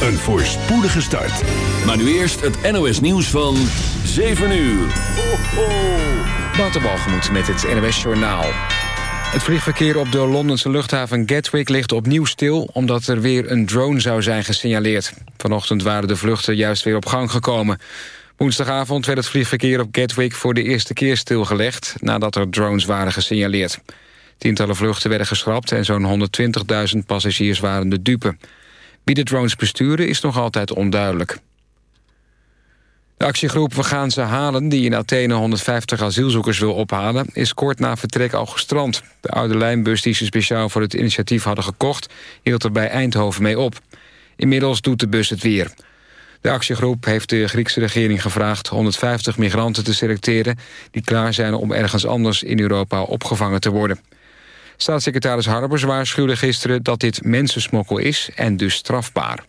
een voorspoedige start. Maar nu eerst het NOS nieuws van 7 uur. Ho, ho. met het NOS Journaal. Het vliegverkeer op de Londense luchthaven Gatwick ligt opnieuw stil... omdat er weer een drone zou zijn gesignaleerd. Vanochtend waren de vluchten juist weer op gang gekomen. Woensdagavond werd het vliegverkeer op Gatwick voor de eerste keer stilgelegd... nadat er drones waren gesignaleerd. Tientallen vluchten werden geschrapt en zo'n 120.000 passagiers waren de dupe. Wie de drones besturen is nog altijd onduidelijk. De actiegroep We gaan ze halen, die in Athene 150 asielzoekers wil ophalen... is kort na vertrek al gestrand. De oude lijnbus die ze speciaal voor het initiatief hadden gekocht... hield er bij Eindhoven mee op. Inmiddels doet de bus het weer. De actiegroep heeft de Griekse regering gevraagd 150 migranten te selecteren... die klaar zijn om ergens anders in Europa opgevangen te worden. Staatssecretaris Harbers waarschuwde gisteren dat dit mensensmokkel is en dus strafbaar.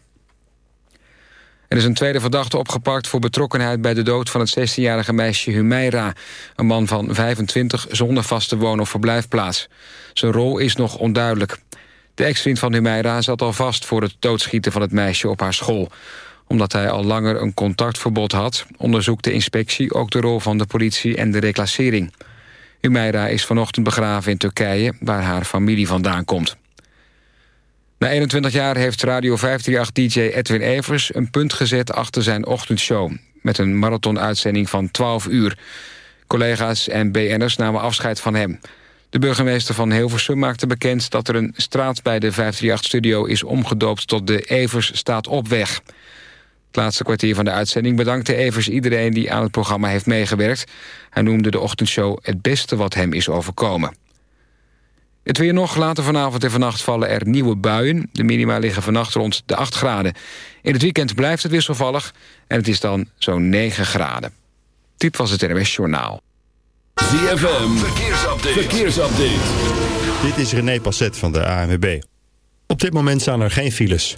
Er is een tweede verdachte opgepakt voor betrokkenheid bij de dood van het 16-jarige meisje Humeira. Een man van 25 zonder vaste woon- of verblijfplaats. Zijn rol is nog onduidelijk. De ex-vriend van Humeira zat al vast voor het doodschieten van het meisje op haar school omdat hij al langer een contactverbod had... onderzoekt de inspectie ook de rol van de politie en de reclassering. Humeira is vanochtend begraven in Turkije, waar haar familie vandaan komt. Na 21 jaar heeft Radio 538-dj Edwin Evers een punt gezet achter zijn ochtendshow... met een marathonuitzending van 12 uur. Collega's en BN'ers namen afscheid van hem. De burgemeester van Hilversum maakte bekend dat er een straat bij de 538-studio is omgedoopt tot de Evers staat op weg... Het laatste kwartier van de uitzending bedankte Evers iedereen die aan het programma heeft meegewerkt. Hij noemde de ochtendshow het beste wat hem is overkomen. Het weer nog, later vanavond en vannacht vallen er nieuwe buien. De minima liggen vannacht rond de 8 graden. In het weekend blijft het wisselvallig en het is dan zo'n 9 graden. Dit was het NWS Journaal. ZFM, verkeersupdate. verkeersupdate. Dit is René Passet van de ANWB. Op dit moment staan er geen files.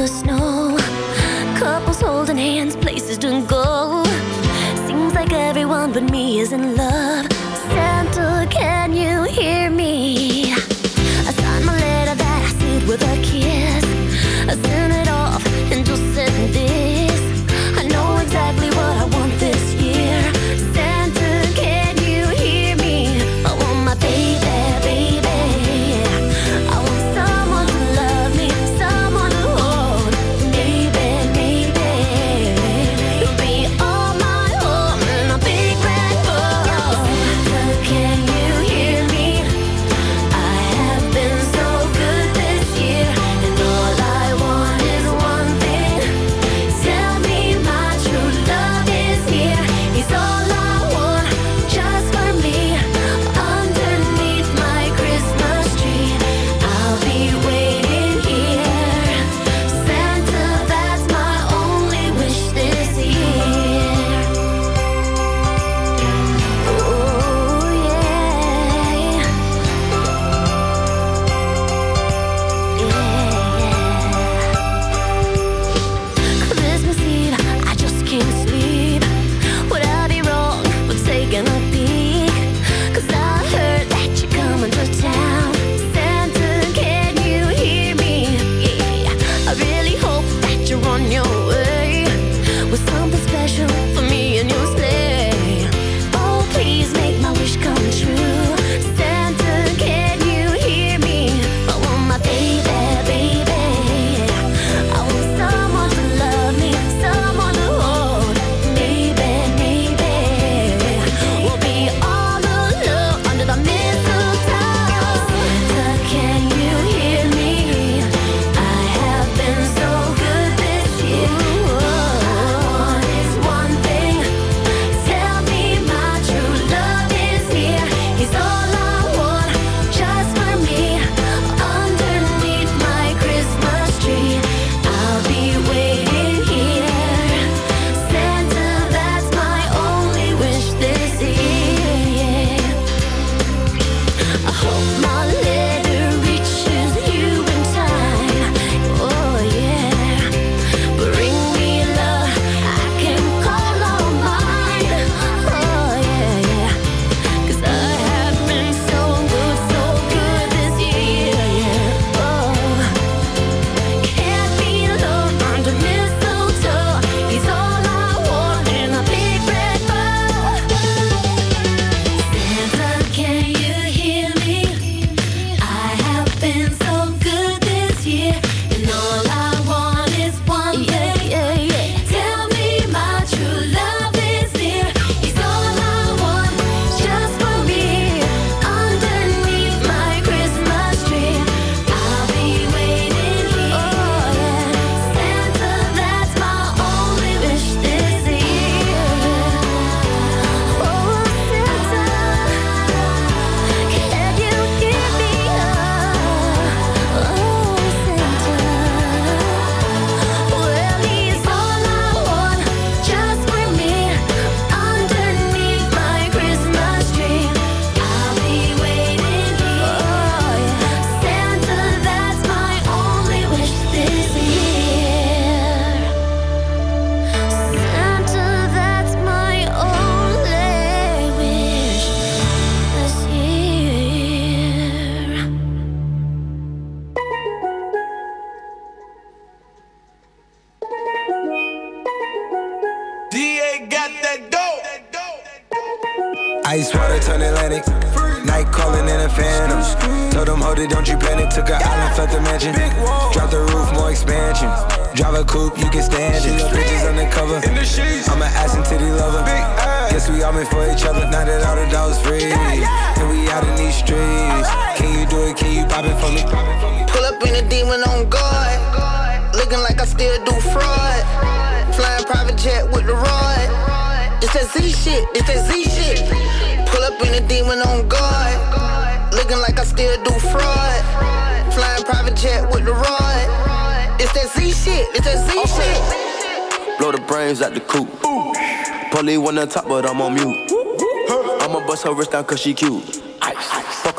the snow. Couples holding hands, places to go. Seems like everyone but me is in love. jet with the rod. It's that Z shit, it's that Z shit. Pull up in the demon on guard. Looking like I still do fraud. Flying private jet with the rod. It's that Z shit, it's that Z shit. Blow the brains out the coop. Polly one on top, but I'm on mute. I'ma bust her wrist down cause she cute.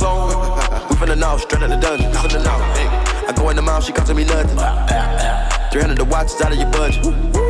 Clone. We finna know, straight out the dungeon. Finna know. Hey. I go in the mouth, she costing me nothing. 300 the watch is out of your budget.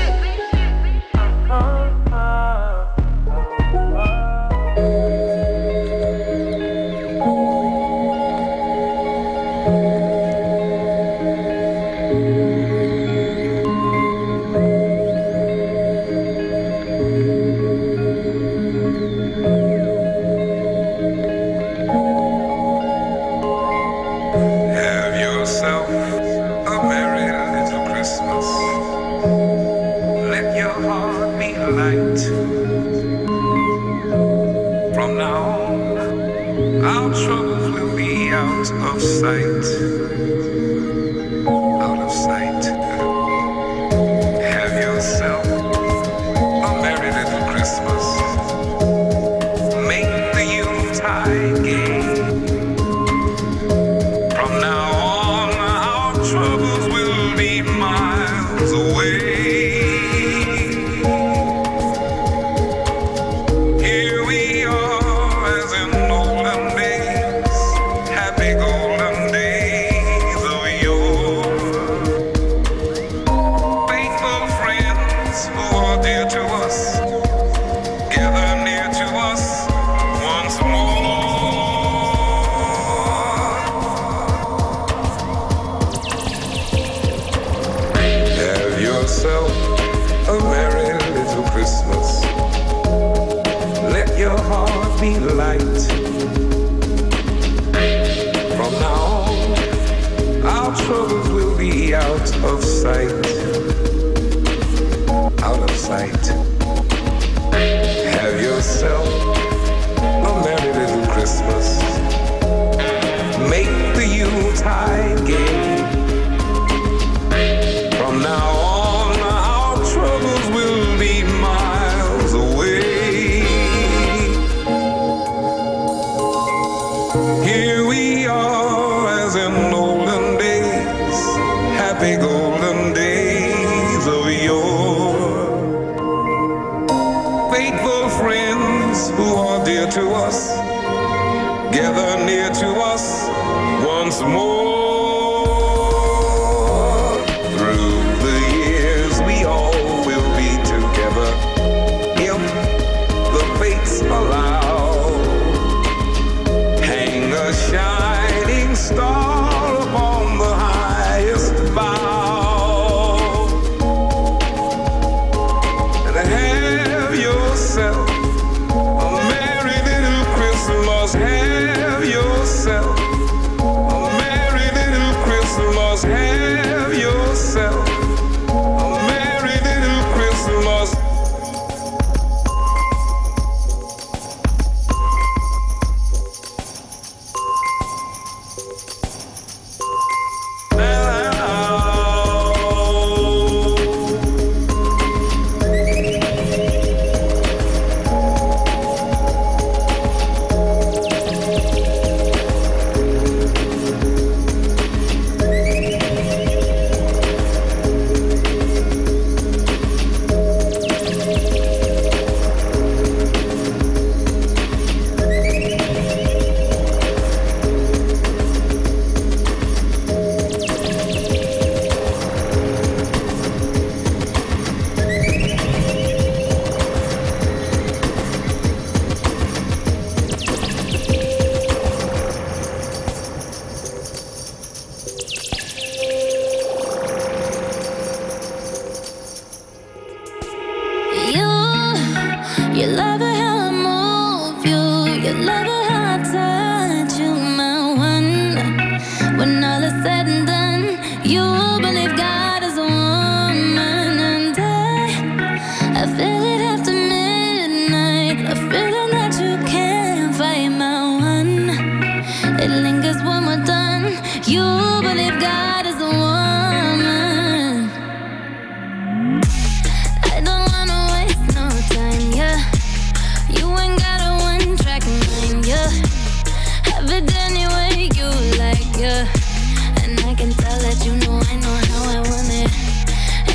star.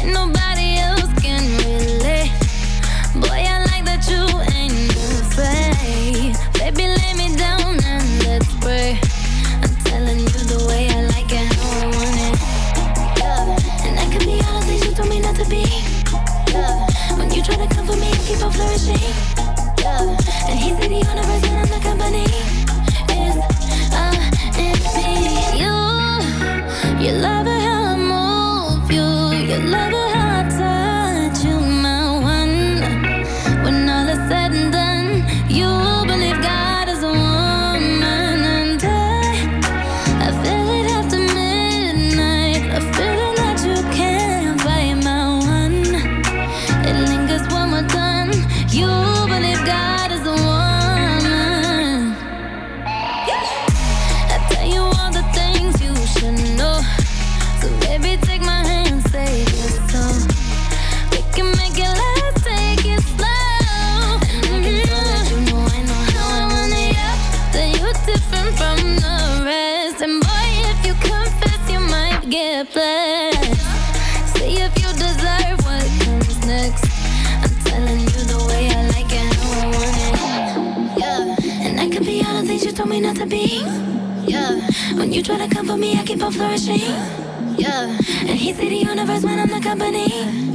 nobody You try to come for me, I keep on flourishing. Yeah. And he said the universe when I'm the company.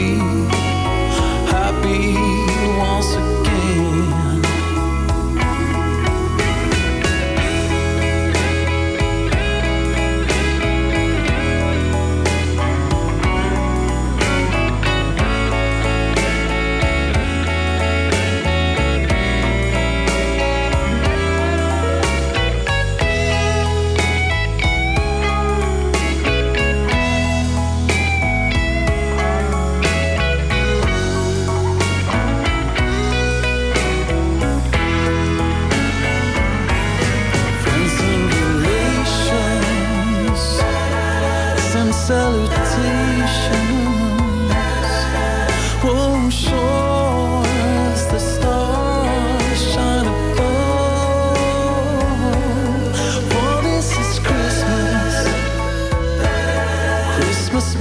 Happy,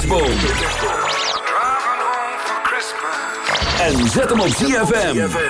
kerstboom. En zet hem op ZFM.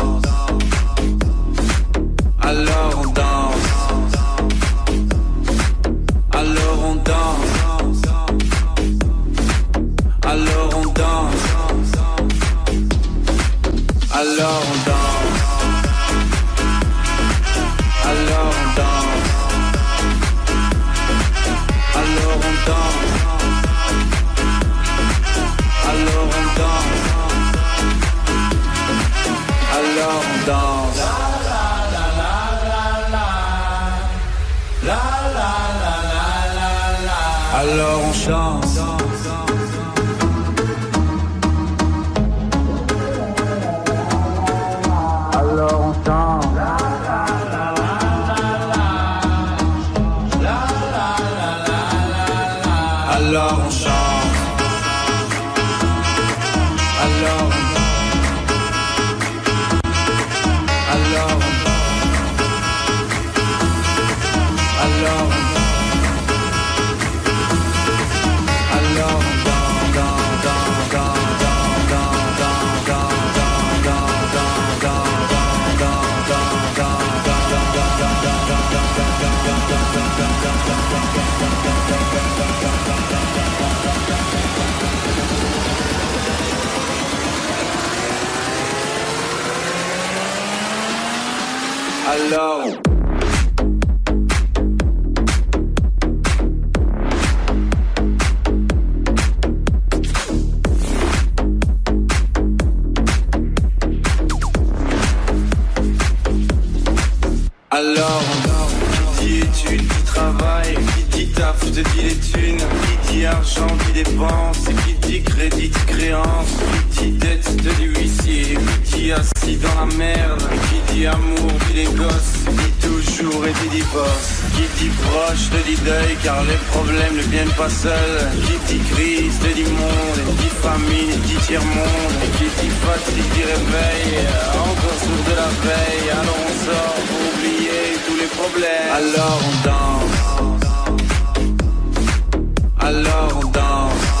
Dit crédit, dit créance, dit dette, te dit huissier, qui dit assis dans la merde, qui dit amour, dit les gosses, dit toujours et dit divorce, qui dit proche, te dit deuil, car les problèmes ne viennent pas seuls, qui dit crise, te dit monde, qui dit famine, dit tiers-monde, qui dit fatigue, dit réveil, encore sourd de la veille, alors on sort pour oublier tous les problèmes. Alors on danse. Alors on danse.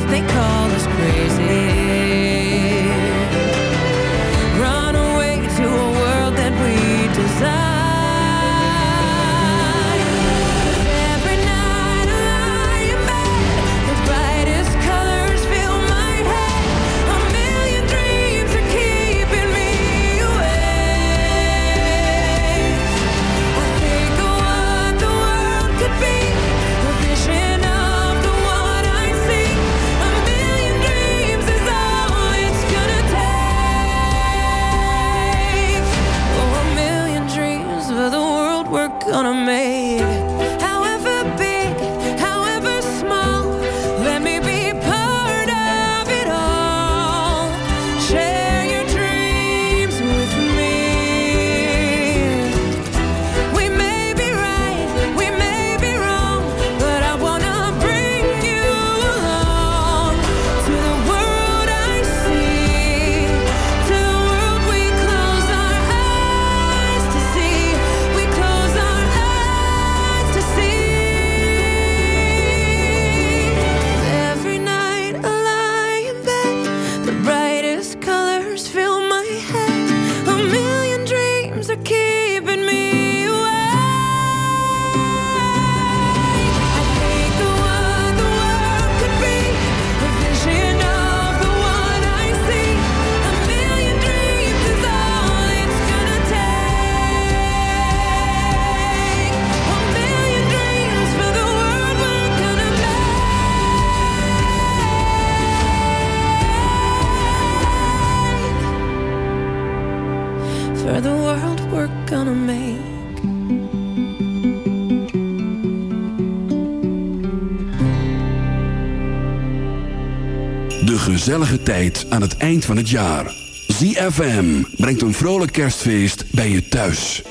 if they call us crazy. for the world we're gonna. De gezellige tijd aan het eind van het jaar. ZFM brengt een vrolijk kerstfeest bij je thuis.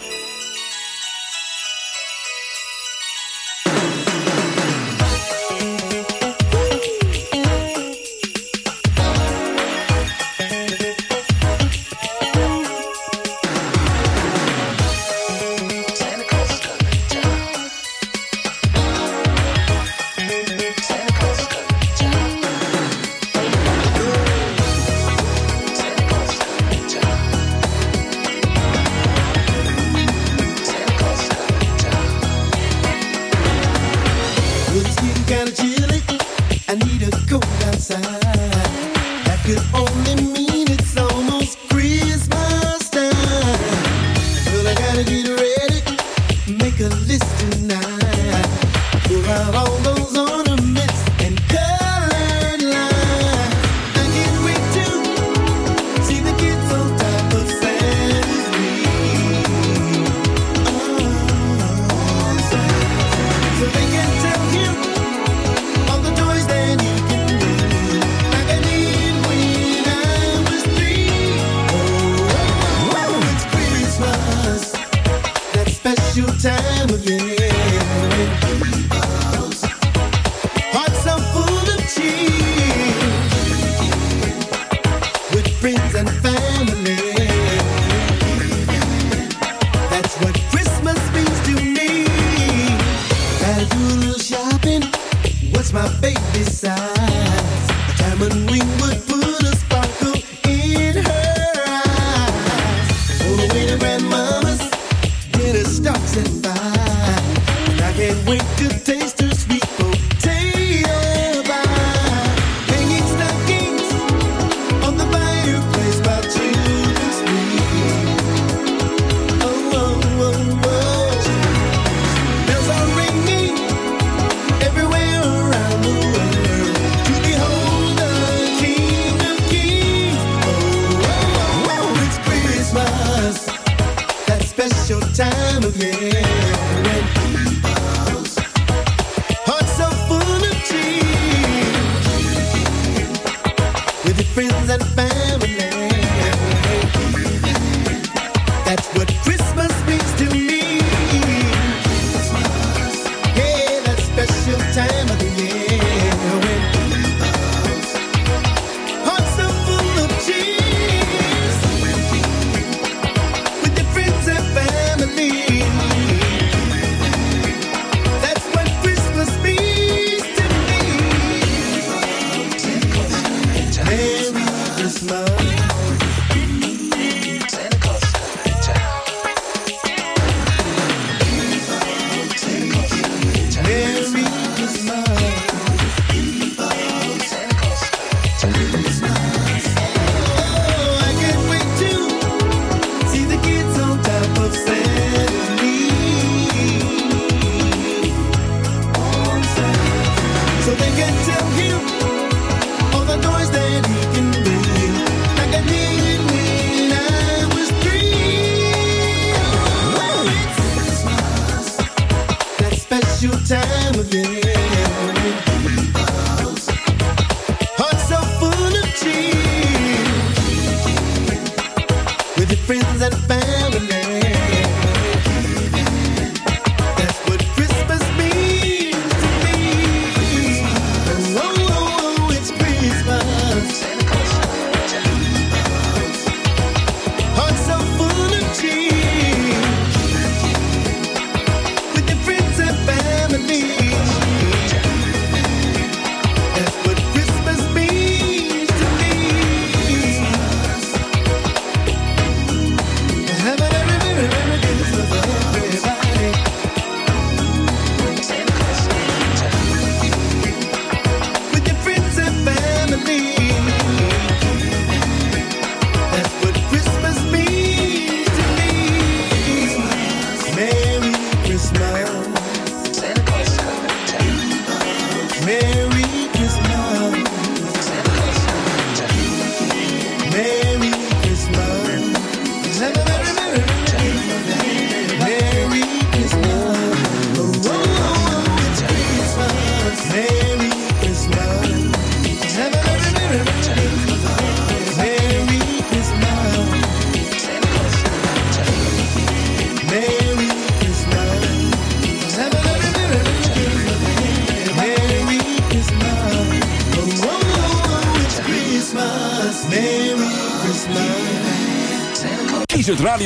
Baby size? A diamond ring would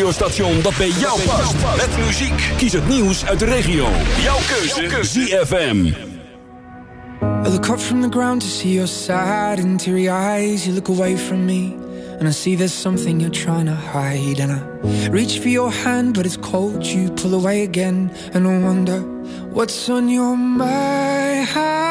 radiostation dat bij jou past. Met muziek. Kies het nieuws uit de regio. Jouw keuze. ZFM. I look up from the ground to see your sad and teary eyes. You look away from me, and I see there's something you're trying to hide. And I reach for your hand, but it's cold. You pull away again, and I wonder what's on your mind.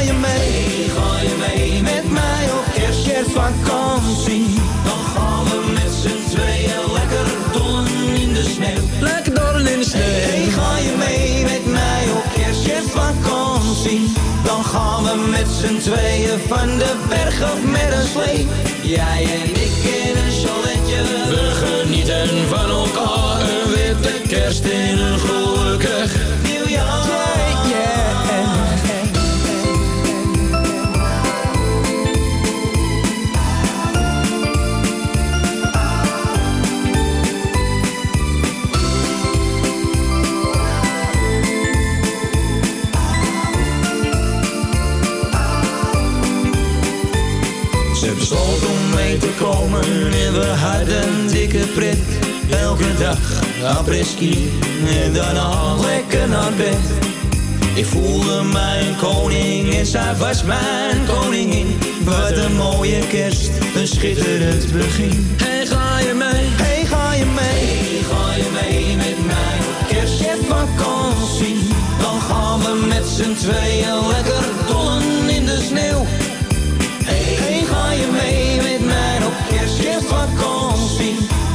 Hey, ga je mee? ga je mee met mij op kerst, kerstvakantie? Dan gaan we met z'n tweeën lekker dollen in de sneeuw. Lekker dollen in de sneeuw. Hey, ga je mee met mij op kerst, kerstvakantie? Dan gaan we met z'n tweeën van de berg af met een slee. Jij en ik in een chaletje. We genieten van elkaar. Een witte kerst in een gelukkig komen en we hadden dikke pret. Elke dag apres-ski en daarna lekker naar bed. Ik voelde mij een koning en zij was mijn koningin. Wat een mooie kerst, een schitterend begin. Hey, ga je mee? Hey, ga je mee? Hey, ga je mee met mij kerstvakantie? Dan gaan we met z'n tweeën lekker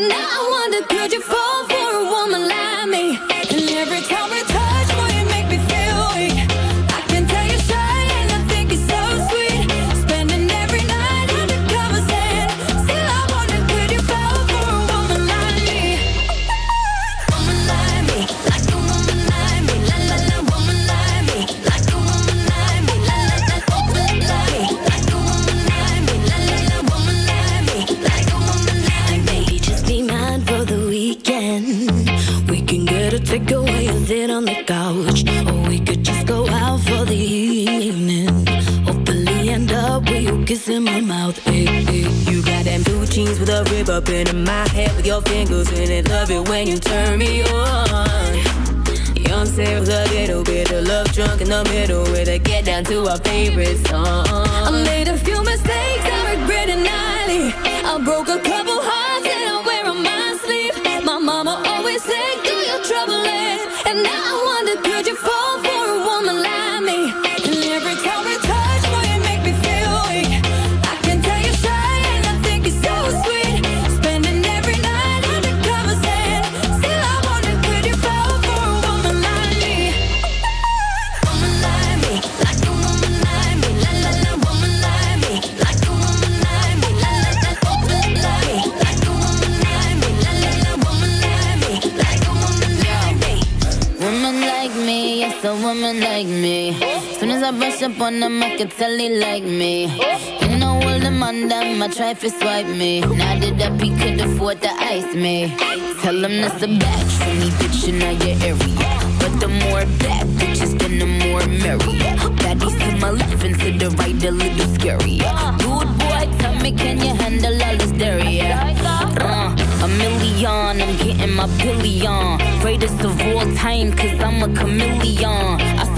And now I wonder, could you fall you my mouth. You got them blue jeans with a rib up in my head with your fingers in it. Love it when you turn me on. Young Sarah with a little bit of love drunk in the middle with a get down to our favorite song. I made a few mistakes I regret it nightly. I broke a couple hearts and I wear on my sleeve. My mama always said, do your troubling. And now I wonder, could you fall Soon as I them, I can tell they like me. You know all the man them, I try to swipe me. Now that up, he could afford to ice me. Tell him that's a batch for me, bitch, in your area. But the more bad bitches, then the more merry. Baddies to my left and to the right, a little scarier. Dude, boy, tell me, can you handle all this dairy? Uh, a million, I'm getting my billion. Greatest of all time, cause I'm a chameleon.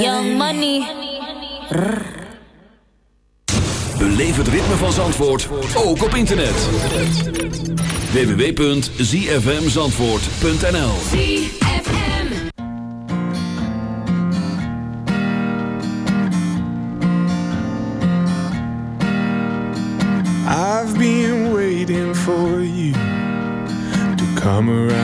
Young money. Beleef het ritme van Zandvoort, ook op internet. www.zfmzandvoort.nl I've been waiting for you to come around